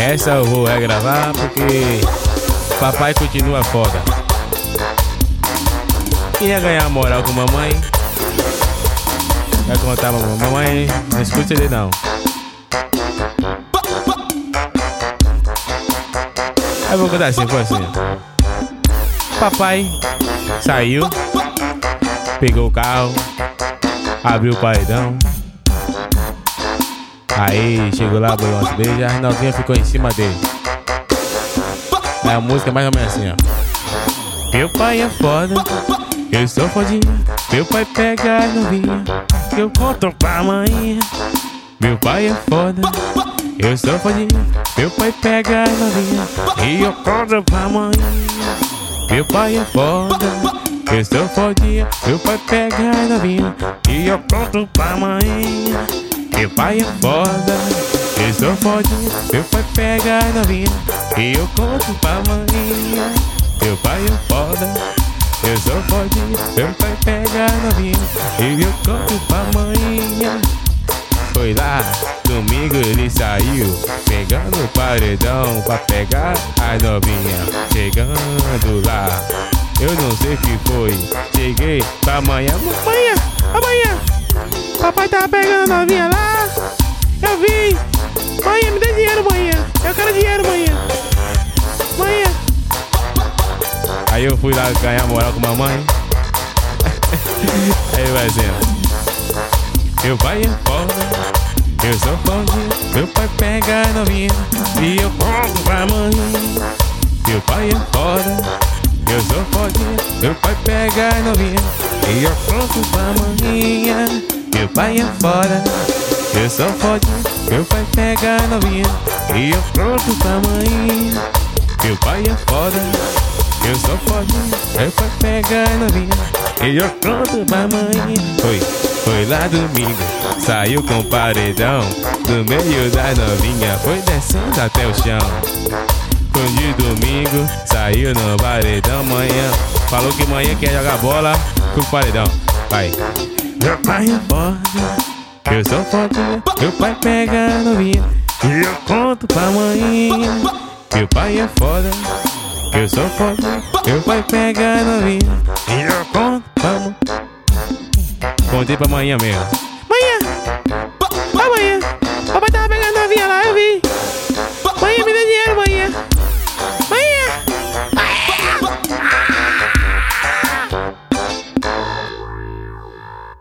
Essa eu vou regravar porque papai continua foda. Ia ganhar moral com mamãe. Vai contar mamãe. Mamãe, não escute ele não. Aí vou contar assim, foi assim. Papai saiu, pegou o carro, abriu o paredão. Aí chegou lá, boiou umas beijas, a novinha ficou em cima dele. Aí a música é mais ou menos assim, ó. Meu pai é foda, eu sou fodinha. Meu pai pega a novinha, eu conto pra mãe. Meu pai é foda, eu sou fodinha. Meu pai pega a novinha e eu conto pra mãe. Meu pai é foda, eu sou fodinha. Meu pai pega a novinha e eu conto pra mãe. Meu pai é foda, eu sou fodinha. Meu pai pega a novinha e eu conto pra mãe. Meu pai é foda, eu sou fodinha. Meu pai pega a novinha e eu conto pra mãe. Foi lá, domingo ele saiu Pegando o paredão pra pegar a novinha Chegando lá, eu não sei o que foi Cheguei pra manhã Manhã, amanhã Papai tava pegando a novinha fui lá ganhar moral com mamãe Aí vai dizendo meu pai é foda, eu sou foda. Meu pai pega a novinha e eu conto pra mãe. Meu pai é foda, eu sou foda. Meu pai pega a novinha e eu conto pra mãe. Meu pai é foda, eu sou foda. Meu pai pega a novinha e eu conto pra mãe. Meu pai é foda, eu sou foda. Meu pai pega a novinha e eu conto pra mãe. Foi. Foi lá domingo, saiu com paredão. Do meio da novinha, foi descendo até o chão. Foi de domingo, saiu no paredão. Manhã, falou que manhã quer jogar bola com paredão. Vai. Meu pai é foda, eu sou foda. Meu pai pega novinha. E eu conto pra mãe. Meu pai é foda, eu sou foda Meu pai pega a novinha e eu conto mãe Contei pra amanhã mesmo.